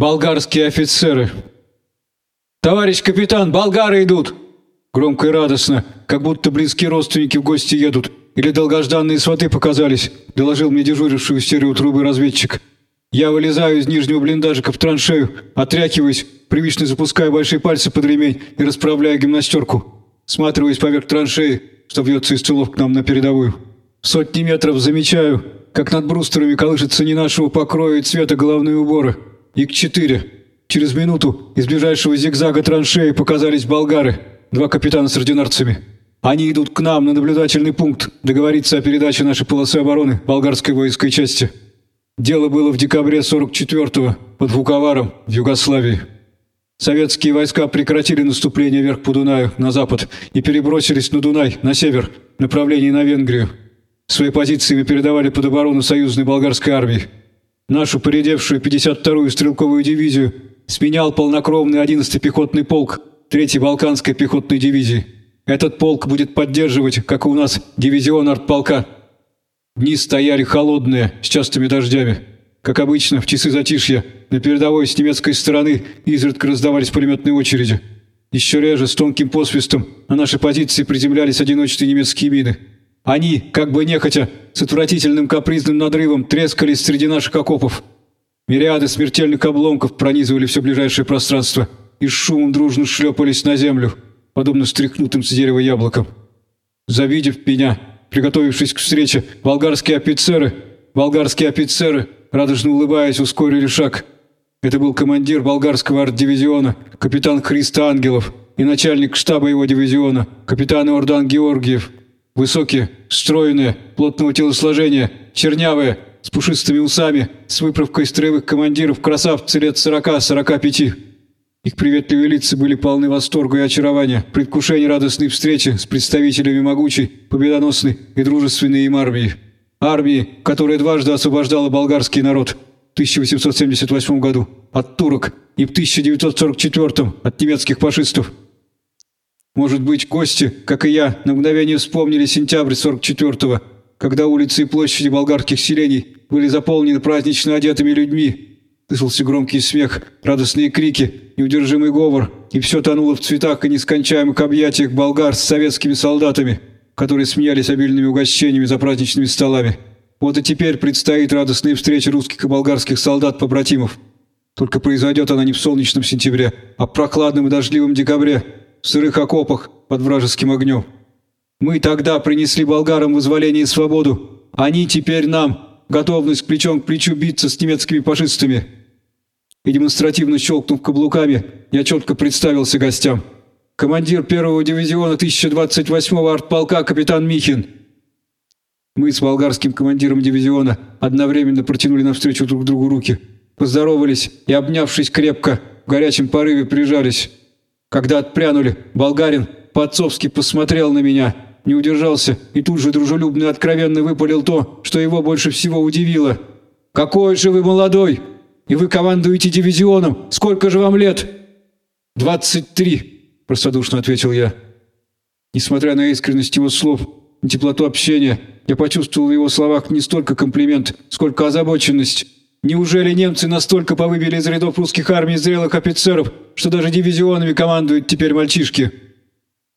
Болгарские офицеры. «Товарищ капитан, болгары идут!» Громко и радостно, как будто близкие родственники в гости едут. Или долгожданные сваты показались, доложил мне дежуривший у стереотрубы разведчик. Я вылезаю из нижнего блиндажика в траншею, отряхиваюсь, привычно запускаю большие пальцы под ремень и расправляю гимнастерку. Сматриваюсь поверх траншеи, что вьется из тылов к нам на передовую. Сотни метров замечаю, как над брустерами колышется не нашего покроя и цвета головные уборы. ИК-4. Через минуту из ближайшего зигзага траншеи показались болгары, два капитана с ординарцами. Они идут к нам на наблюдательный пункт договориться о передаче нашей полосы обороны болгарской воинской части. Дело было в декабре 44-го под Вуковаром в Югославии. Советские войска прекратили наступление вверх по Дунаю на запад и перебросились на Дунай на север в направлении на Венгрию. Свои позиции мы передавали под оборону союзной болгарской армии. Нашу поредевшую 52-ю стрелковую дивизию сменял полнокровный 11-й пехотный полк 3-й Балканской пехотной дивизии. Этот полк будет поддерживать, как и у нас, дивизион артполка. Дни стояли холодные, с частыми дождями. Как обычно, в часы затишья на передовой с немецкой стороны изредка раздавались пулеметные очереди. Еще реже, с тонким посвистом, на наши позиции приземлялись одиночные немецкие мины. Они, как бы нехотя, с отвратительным капризным надрывом трескались среди наших окопов. Мириады смертельных обломков пронизывали все ближайшее пространство и с шумом дружно шлепались на землю, подобно стряхнутым с дерева яблокам. Завидев меня, приготовившись к встрече, болгарские офицеры, болгарские офицеры, радостно улыбаясь, ускорили шаг. Это был командир болгарского арт-дивизиона, капитан Христа Ангелов, и начальник штаба его дивизиона, капитан Иордан Георгиев, Высокие, стройные, плотного телосложения, чернявые, с пушистыми усами, с выправкой строевых командиров, красавцы лет сорока-сорока пяти. Их приветливые лица были полны восторга и очарования, предвкушения радостной встречи с представителями могучей, победоносной и дружественной им армии. Армии, которая дважды освобождала болгарский народ в 1878 году от турок и в 1944 от немецких фашистов. Может быть, гости, как и я, на мгновение вспомнили сентябрь 44-го, когда улицы и площади болгарских селений были заполнены празднично одетыми людьми. Слышался громкий смех, радостные крики, неудержимый говор, и все тонуло в цветах и нескончаемых объятиях болгар с советскими солдатами, которые смеялись обильными угощениями за праздничными столами. Вот и теперь предстоит радостная встреча русских и болгарских солдат-побратимов. Только произойдет она не в солнечном сентябре, а в прохладном и дождливом декабре, в сырых окопах под вражеским огнем. Мы тогда принесли болгарам вызволение и свободу. Они теперь нам готовность плечом к плечу биться с немецкими фашистами. И демонстративно щелкнув каблуками, я четко представился гостям. Командир первого дивизиона 1028-го артполка капитан Михин. Мы с болгарским командиром дивизиона одновременно протянули навстречу друг другу руки. Поздоровались и, обнявшись крепко, в горячем порыве прижались. Когда отпрянули, болгарин по-отцовски посмотрел на меня, не удержался и тут же дружелюбно и откровенно выпалил то, что его больше всего удивило. «Какой же вы молодой! И вы командуете дивизионом! Сколько же вам лет?» «Двадцать три», – простодушно ответил я. Несмотря на искренность его слов и теплоту общения, я почувствовал в его словах не столько комплимент, сколько озабоченность. Неужели немцы настолько повыбили из рядов русских армий зрелых офицеров, что даже дивизионами командуют теперь мальчишки?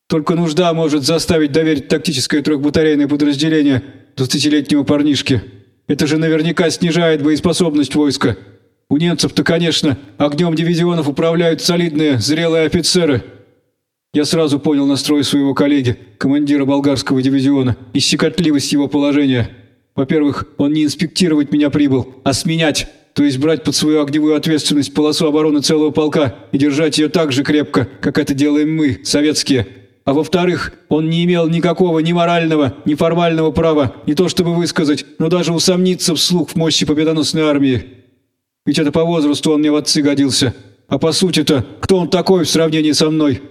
Только нужда может заставить доверить тактическое трехбатарейное подразделение двадцатилетнему парнишке. Это же наверняка снижает боеспособность войска. У немцев-то, конечно, огнем дивизионов управляют солидные, зрелые офицеры. Я сразу понял настрой своего коллеги, командира болгарского дивизиона, и щекотливость его положения – во-первых, он не инспектировать меня прибыл, а сменять, то есть брать под свою огневую ответственность полосу обороны целого полка и держать ее так же крепко, как это делаем мы, советские. А во-вторых, он не имел никакого ни морального, ни формального права не то чтобы высказать, но даже усомниться вслух в мощи победоносной армии. Ведь это по возрасту он мне в отцы годился. А по сути-то, кто он такой в сравнении со мной?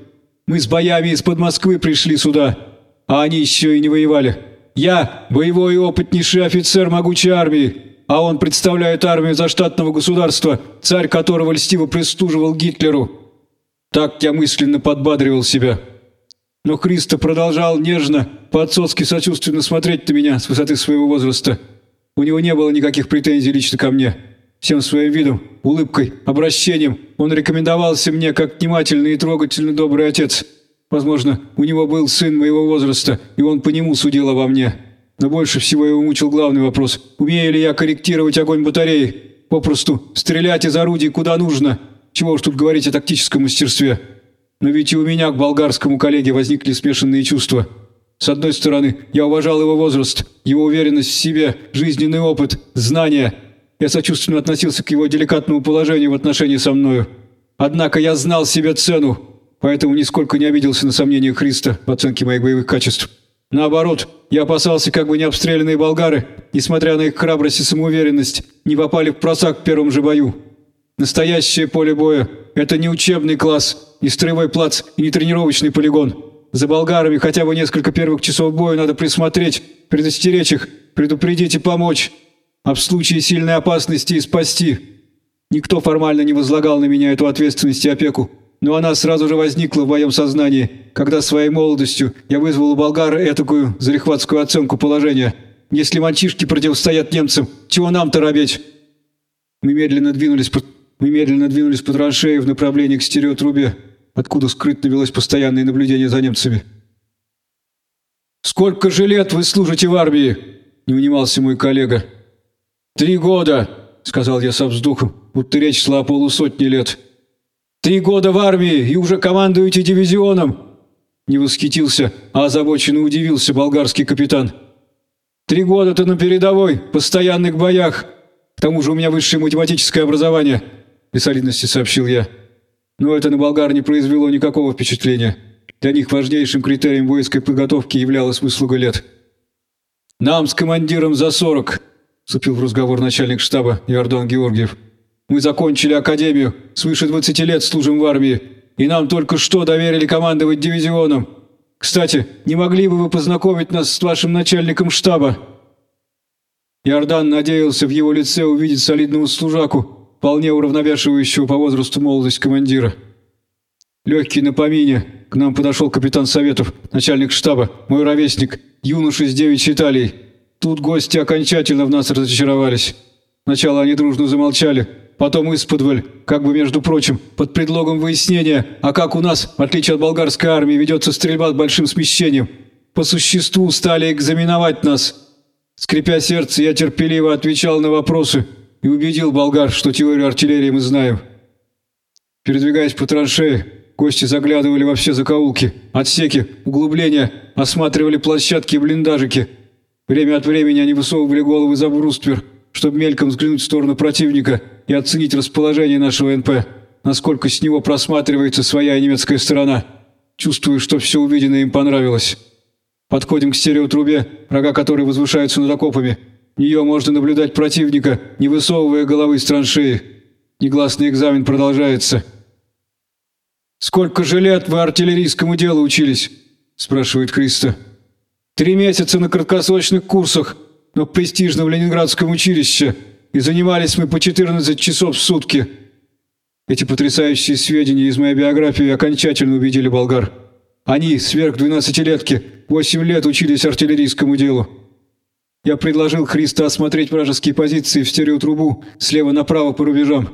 Мы с боями из-под Москвы пришли сюда, а они еще и не воевали». Я – боевой и опытнейший офицер могучей армии, а он представляет армию заштатного государства, царь которого льстиво прислуживал Гитлеру. Так я мысленно подбадривал себя. Но Христо продолжал нежно, по-отцовски сочувственно смотреть на меня с высоты своего возраста. У него не было никаких претензий лично ко мне. Всем своим видом, улыбкой, обращением он рекомендовался мне как внимательный и трогательный добрый отец. Возможно, у него был сын моего возраста, и он по нему судил обо мне. Но больше всего его мучил главный вопрос. Умею ли я корректировать огонь батареи? Попросту стрелять из орудий куда нужно. Чего уж тут говорить о тактическом мастерстве. Но ведь и у меня к болгарскому коллеге возникли смешанные чувства. С одной стороны, я уважал его возраст, его уверенность в себе, жизненный опыт, знания. Я сочувственно относился к его деликатному положению в отношении со мною. Однако я знал себе цену, поэтому нисколько не обиделся на сомнения Христа в оценке моих боевых качеств. Наоборот, я опасался, как бы не обстрелянные болгары, несмотря на их храбрость и самоуверенность, не попали в просак в первом же бою. Настоящее поле боя – это не учебный класс, не строевой плац и не тренировочный полигон. За болгарами хотя бы несколько первых часов боя надо присмотреть, предостеречь их, предупредить и помочь, а в случае сильной опасности и спасти. Никто формально не возлагал на меня эту ответственность и опеку но она сразу же возникла в моем сознании, когда своей молодостью я вызвал у болгара этакую зарехватскую оценку положения. Если мальчишки противостоят немцам, чего нам-то робеть? Мы медленно двинулись по, мы медленно двинулись по траншеи в направлении к стереотрубе, откуда скрытно велось постоянное наблюдение за немцами. «Сколько же лет вы служите в армии?» – не унимался мой коллега. «Три года», – сказал я со вздохом, будто речь шла о полусотни лет. Три года в армии и уже командуете дивизионом!» Не восхитился, а озабоченно удивился болгарский капитан. «Три года ты на передовой, постоянных боях. К тому же у меня высшее математическое образование», – без солидности сообщил я. Но это на болгар не произвело никакого впечатления. Для них важнейшим критерием воинской подготовки являлась выслуга лет. «Нам с командиром за сорок», – вступил в разговор начальник штаба Иордан Георгиев. Мы закончили академию, свыше 20 лет служим в армии, и нам только что доверили командовать дивизионом. Кстати, не могли бы вы познакомить нас с вашим начальником штаба?» Иордан надеялся в его лице увидеть солидного служаку, вполне уравновешивающего по возрасту молодость командира. Легкий на помине, к нам подошел капитан Советов, начальник штаба, мой ровесник, юноша из девичьей Италии. Тут гости окончательно в нас разочаровались. Сначала они дружно замолчали, потом исподволь, как бы, между прочим, под предлогом выяснения, а как у нас, в отличие от болгарской армии, ведется стрельба с большим смещением. По существу стали экзаменовать нас. Скрипя сердце, я терпеливо отвечал на вопросы и убедил болгар, что теорию артиллерии мы знаем. Передвигаясь по траншее, гости заглядывали во все закоулки, отсеки, углубления, осматривали площадки и блиндажики. Время от времени они высовывали головы за бруствер, чтобы мельком взглянуть в сторону противника – и оценить расположение нашего НП, насколько с него просматривается своя немецкая сторона. Чувствую, что все увиденное им понравилось. Подходим к стереотрубе, рога которой возвышаются над окопами. Нее можно наблюдать противника, не высовывая головы из траншеи. Негласный экзамен продолжается. «Сколько же лет вы артиллерийскому делу учились?» – спрашивает Христа. «Три месяца на краткосрочных курсах, но престижном Ленинградском училище – и занимались мы по 14 часов в сутки. Эти потрясающие сведения из моей биографии окончательно убедили болгар. Они, сверх двенадцатилетки, восемь лет учились артиллерийскому делу. Я предложил Христа осмотреть вражеские позиции в стереотрубу слева направо по рубежам.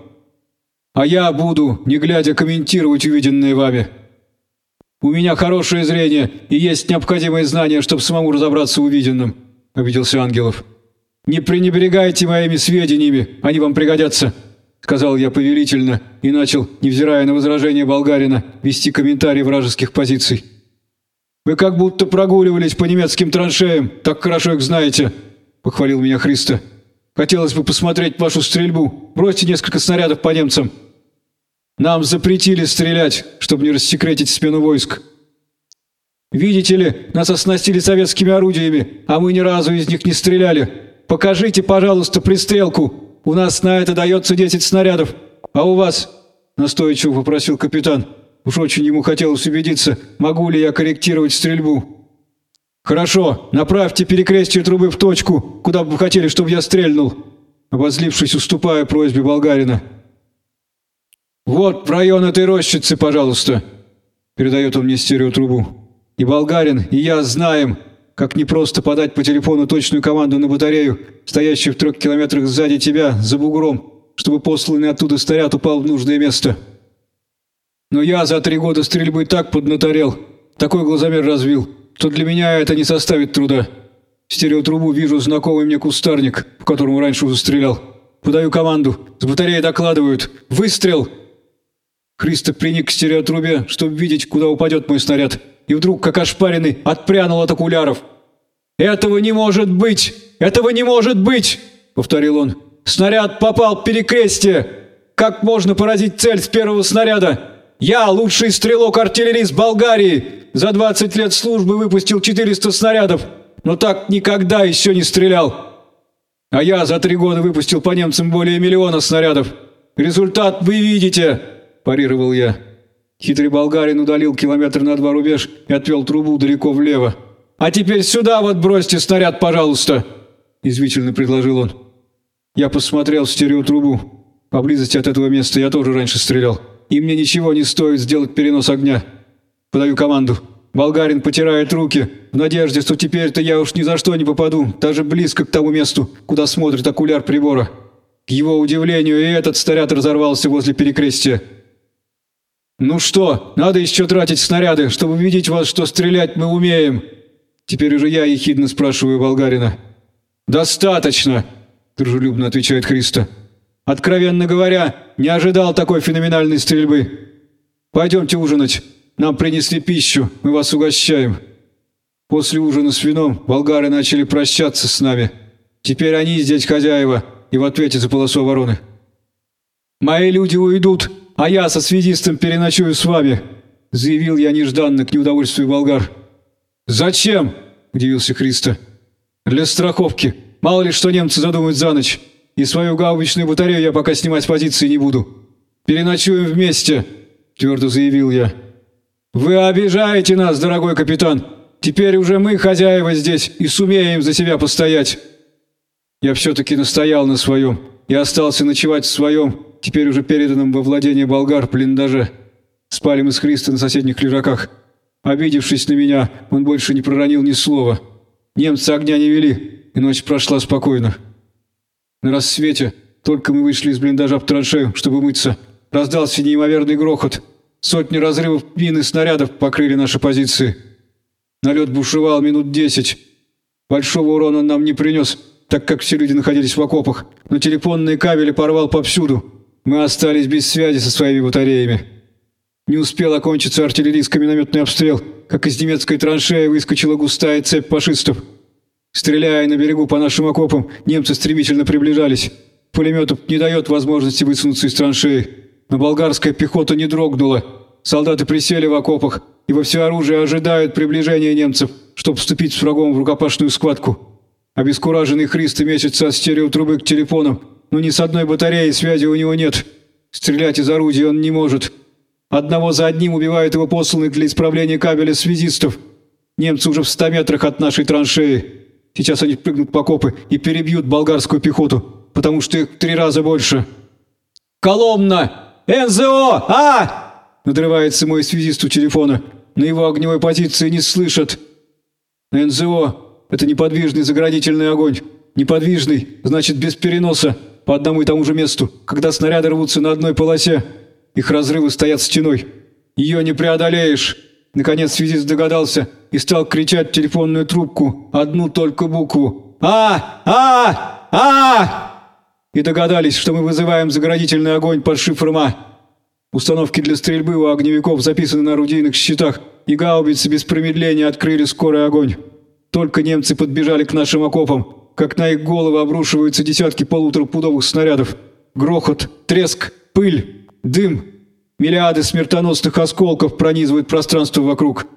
А я буду, не глядя, комментировать увиденное вами. У меня хорошее зрение и есть необходимые знания, чтобы самому разобраться в увиденном», — обиделся Ангелов. «Не пренебрегайте моими сведениями, они вам пригодятся», — сказал я повелительно и начал, невзирая на возражение болгарина, вести комментарий вражеских позиций. «Вы как будто прогуливались по немецким траншеям, так хорошо их знаете», — похвалил меня Христа. «Хотелось бы посмотреть вашу стрельбу. Бросьте несколько снарядов по немцам». «Нам запретили стрелять, чтобы не рассекретить смену войск», Видите ли, нас оснастили советскими орудиями, а мы ни разу из них не стреляли. Покажите, пожалуйста, пристрелку. У нас на это дается 10 снарядов. А у вас?» Настойчиво попросил капитан. Уж очень ему хотелось убедиться, могу ли я корректировать стрельбу. «Хорошо, направьте перекрестие трубы в точку, куда бы вы хотели, чтобы я стрельнул», обозлившись, уступая просьбе болгарина. «Вот в район этой рощицы, пожалуйста», передает он мне стереотрубу. «И болгарин, и я знаем, как не просто подать по телефону точную команду на батарею, стоящую в трех километрах сзади тебя, за бугром. чтобы посланный оттуда снаряд упал в нужное место. Но я за три года стрельбы так поднаторел, такой глазомер развил, что для меня это не составит труда. В стереотрубу вижу знакомый мне кустарник, в котором раньше уже стрелял. Подаю команду, с батареи докладывают. Выстрел! Христо приник к стереотрубе, чтобы видеть, куда упадет мой снаряд, и вдруг, как ошпаренный, отпрянул от окуляров. «Этого не может быть! Этого не может быть!» — повторил он. «Снаряд попал в перекрестие! Как можно поразить цель с первого снаряда? Я лучший стрелок-артиллерист Болгарии! За 20 лет службы выпустил 400 снарядов, но так никогда еще не стрелял! А я за три года выпустил по немцам более миллиона снарядов! Результат вы видите!» – парировал я. Хитрый болгарин удалил километр на два рубеж и отвел трубу далеко влево. «А теперь сюда вот бросьте снаряд, пожалуйста!» – извительно предложил он. Я посмотрел в стереотрубу. Поблизости от этого места я тоже раньше стрелял. И мне ничего не стоит сделать перенос огня. Подаю команду. Болгарин потирает руки, в надежде, что теперь-то я уж ни за что не попаду, даже близко к тому месту, куда смотрит окуляр прибора. К его удивлению, и этот снаряд разорвался возле перекрестия. «Ну что, надо еще тратить снаряды, чтобы убедить вас, что стрелять мы умеем?» Теперь уже я ехидно спрашиваю болгарина. «Достаточно!» – дружелюбно отвечает Христа. «Откровенно говоря, не ожидал такой феноменальной стрельбы. Пойдемте ужинать. Нам принесли пищу, мы вас угощаем». После ужина с вином болгары начали прощаться с нами. Теперь они здесь хозяева и в ответе за полосу обороны. «Мои люди уйдут, а я со связистом переночую с вами», заявил я нежданно к неудовольствию болгар. «Зачем?» – удивился Христа. «Для страховки. Мало ли что немцы задумают за ночь. И свою гаубичную батарею я пока снимать с позиции не буду. Переночуем вместе», – твердо заявил я. «Вы обижаете нас, дорогой капитан. Теперь уже мы хозяева здесь и сумеем за себя постоять». Я все-таки настоял на своем и остался ночевать в своем, теперь уже переданном во владение болгар блиндаже. Спали мы с Христом на соседних лежаках. Обидевшись на меня, он больше не проронил ни слова. Немцы огня не вели, и ночь прошла спокойно. На рассвете, только мы вышли из блиндажа в траншею, чтобы мыться, раздался неимоверный грохот. Сотни разрывов мин и снарядов покрыли наши позиции. Налет бушевал минут десять. Большого урона он нам не принес, так как все люди находились в окопах, но телефонные кабели порвал повсюду. Мы остались без связи со своими батареями. Не успел окончиться артиллерийско-минометный обстрел, как из немецкой траншеи выскочила густая цепь фашистов. Стреляя на берегу по нашим окопам, немцы стремительно приближались. Пулеметов не дает возможности высунуться из траншеи. Но болгарская пехота не дрогнула. Солдаты присели в окопах и во всеоружие ожидают приближения немцев, чтобы вступить с врагом в рукопашную схватку. Обескураженный Христ месяца от стереотрубы к телефону, но ни с одной батареей связи у него нет. Стрелять из орудия он не может. Одного за одним убивают его посланных для исправления кабеля связистов. Немцы уже в ста метрах от нашей траншеи. Сейчас они прыгнут по копы и перебьют болгарскую пехоту, потому что их в три раза больше. «Коломна! НЗО! А!» Надрывается мой связист у телефона. На его огневой позиции не слышат. НЗО – это неподвижный заградительный огонь. Неподвижный – значит без переноса по одному и тому же месту, когда снаряды рвутся на одной полосе. Их разрывы стоят стеной. Ее не преодолеешь. Наконец связист догадался и стал кричать в телефонную трубку одну только букву. «А! А! А!» И догадались, что мы вызываем заградительный огонь под шифром «А». Установки для стрельбы у огневиков записаны на орудийных щитах, и гаубицы без промедления открыли скорый огонь. Только немцы подбежали к нашим окопам, как на их головы обрушиваются десятки полуторапудовых снарядов. Грохот, треск, пыль, дым. Миллиарды смертоносных осколков пронизывают пространство вокруг.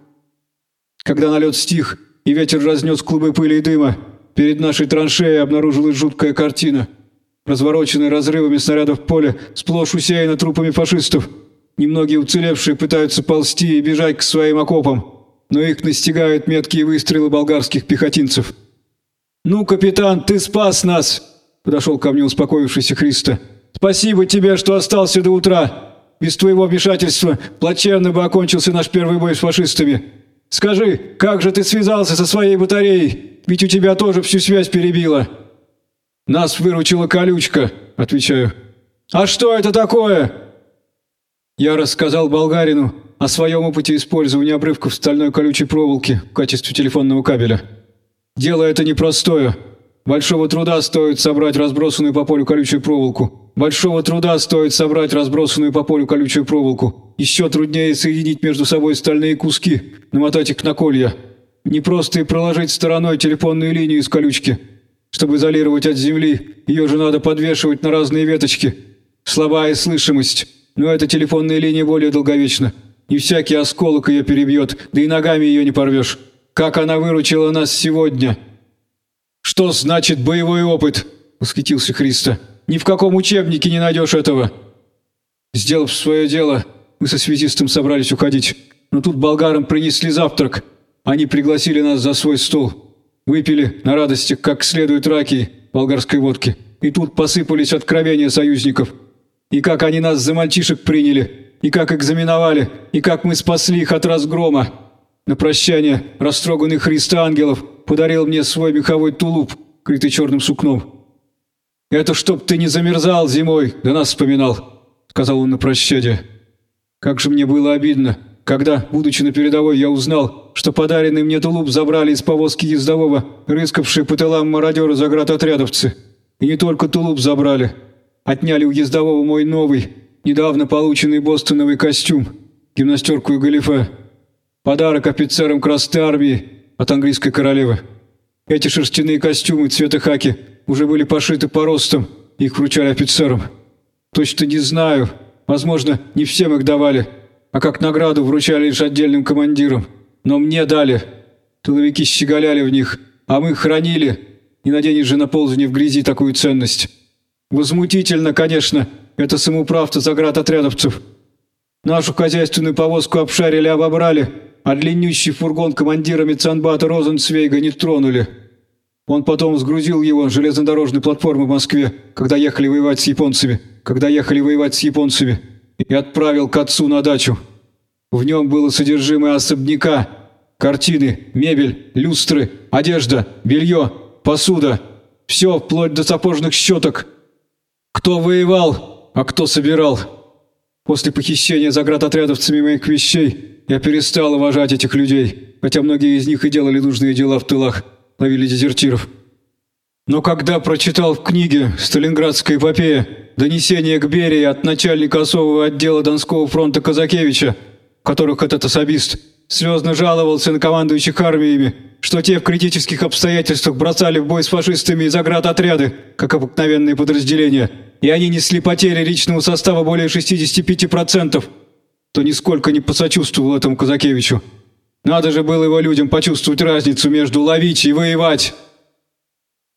Когда налет стих и ветер разнес клубы пыли и дыма, перед нашей траншеей обнаружилась жуткая картина – развороченное разрывами снарядов поле, сплошь усеяно трупами фашистов. Немногие уцелевшие пытаются ползти и бежать к своим окопам, но их настигают меткие выстрелы болгарских пехотинцев. «Ну, капитан, ты спас нас!» – подошел ко мне успокоившийся Христа. «Спасибо тебе, что остался до утра. Без твоего вмешательства плачевно бы окончился наш первый бой с фашистами. Скажи, как же ты связался со своей батареей? Ведь у тебя тоже всю связь перебило». «Нас выручила колючка», — отвечаю. «А что это такое?» Я рассказал болгарину о своем опыте использования обрывков стальной колючей проволоки в качестве телефонного кабеля. Дело это непростое. Большого труда стоит собрать разбросанную по полю колючую проволоку. Большого труда стоит собрать разбросанную по полю колючую проволоку. Еще труднее соединить между собой стальные куски, намотать их на колья. Не просто и проложить стороной телефонную линию из колючки. Чтобы изолировать от земли, ее же надо подвешивать на разные веточки. Слабая слышимость, но эта телефонная линия более долговечна. Не всякий осколок ее перебьет, да и ногами ее не порвешь. Как она выручила нас сегодня!» «Что значит боевой опыт?» — восхитился Христа. «Ни в каком учебнике не найдешь этого!» Сделав свое дело, мы со связистом собрались уходить. Но тут болгарам принесли завтрак. Они пригласили нас за свой стол. Выпили на радостях как следует раки болгарской водки. И тут посыпались откровения союзников. И как они нас за мальчишек приняли, и как экзаменовали, и как мы спасли их от разгрома. На прощание растроганный Христа Ангелов подарил мне свой меховой тулуп, крытый черным сукном. «Это чтоб ты не замерзал зимой, да нас вспоминал», — сказал он на прощание. Как же мне было обидно, когда, будучи на передовой, я узнал, что подаренный мне тулуп забрали из повозки ездового, рыскавшие по тылам мародеры заградотрядовцы. И не только тулуп забрали. Отняли у ездового мой новый, недавно полученный бостоновый костюм, гимнастерку и галифе. Подарок офицерам Красной Армии от английской королевы. Эти шерстяные костюмы цвета хаки уже были пошиты по ростам, их вручали офицерам. Точно не знаю, возможно, не всем их давали, а как награду вручали лишь отдельным командирам. Но мне дали. Тыловики щеголяли в них, а мы хранили, и наденешь же на ползание в грязи такую ценность. Возмутительно, конечно, это самоуправство заградотрядовцев. Нашу хозяйственную повозку обшарили, обобрали, а длиннющий фургон командира Мецанбата Розенцвейга не тронули. Он потом сгрузил его с железнодорожной платформы в Москве, когда ехали воевать с японцами, когда ехали воевать с японцами, и отправил к отцу на дачу. В нем было содержимое особняка, картины, мебель, люстры, одежда, белье, посуда. Все, вплоть до сапожных щеток. Кто воевал, а кто собирал. После похищения заградотрядовцами моих вещей я перестал уважать этих людей, хотя многие из них и делали нужные дела в тылах, ловили дезертиров. Но когда прочитал в книге «Сталинградская эпопея» донесение к Берии от начальника особого отдела Донского фронта Казакевича, в которых этот особист слезно жаловался на командующих армиями, что те в критических обстоятельствах бросали в бой с фашистами из отряды, как обыкновенные подразделения, и они несли потери личного состава более 65%, то нисколько не посочувствовал этому Казакевичу. Надо же было его людям почувствовать разницу между ловить и воевать.